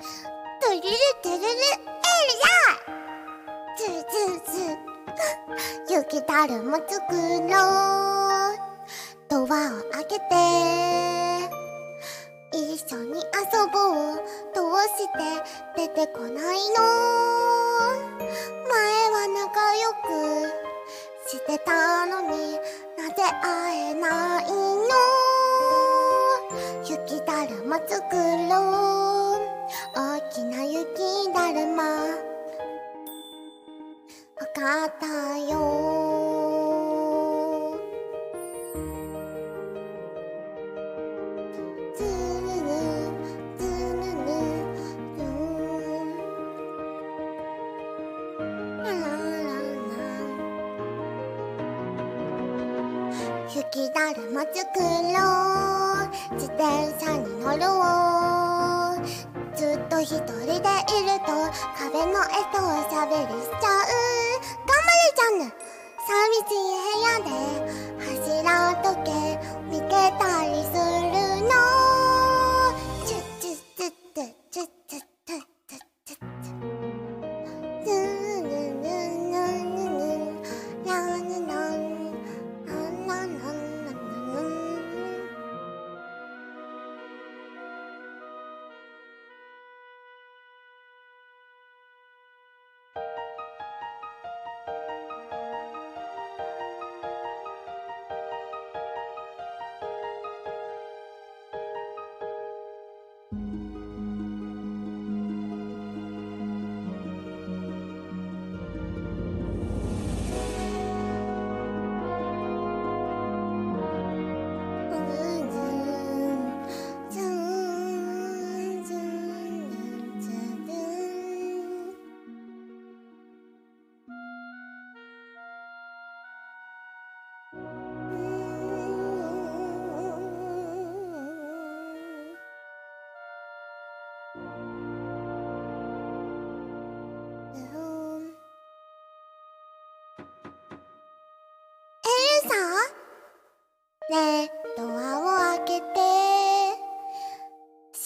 トゥルル。トゥルルエル。ヤズズズ雪だるま作ろうドアを開けて。一緒に遊ぼう。どうして出てこないの？前は仲良くしてたのに。なぜ会えない？だるま」「わかったよ」「ズムズム」「ラララ」「雪だるま作ろう」「自転車に乗ろう」一人でいると壁の絵とおしゃべりしちゃう。頑張れジャンヌ寂しい部屋で。柱を溶け。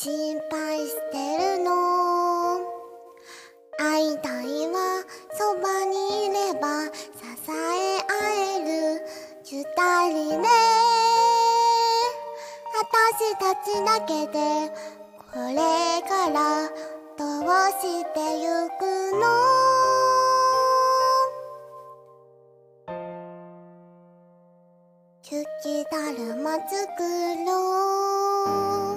心配してるの。会いたいわそばにいれば支え合える。二人ね私たちだけでこれからどうしてゆくの？雪だるま作ろう。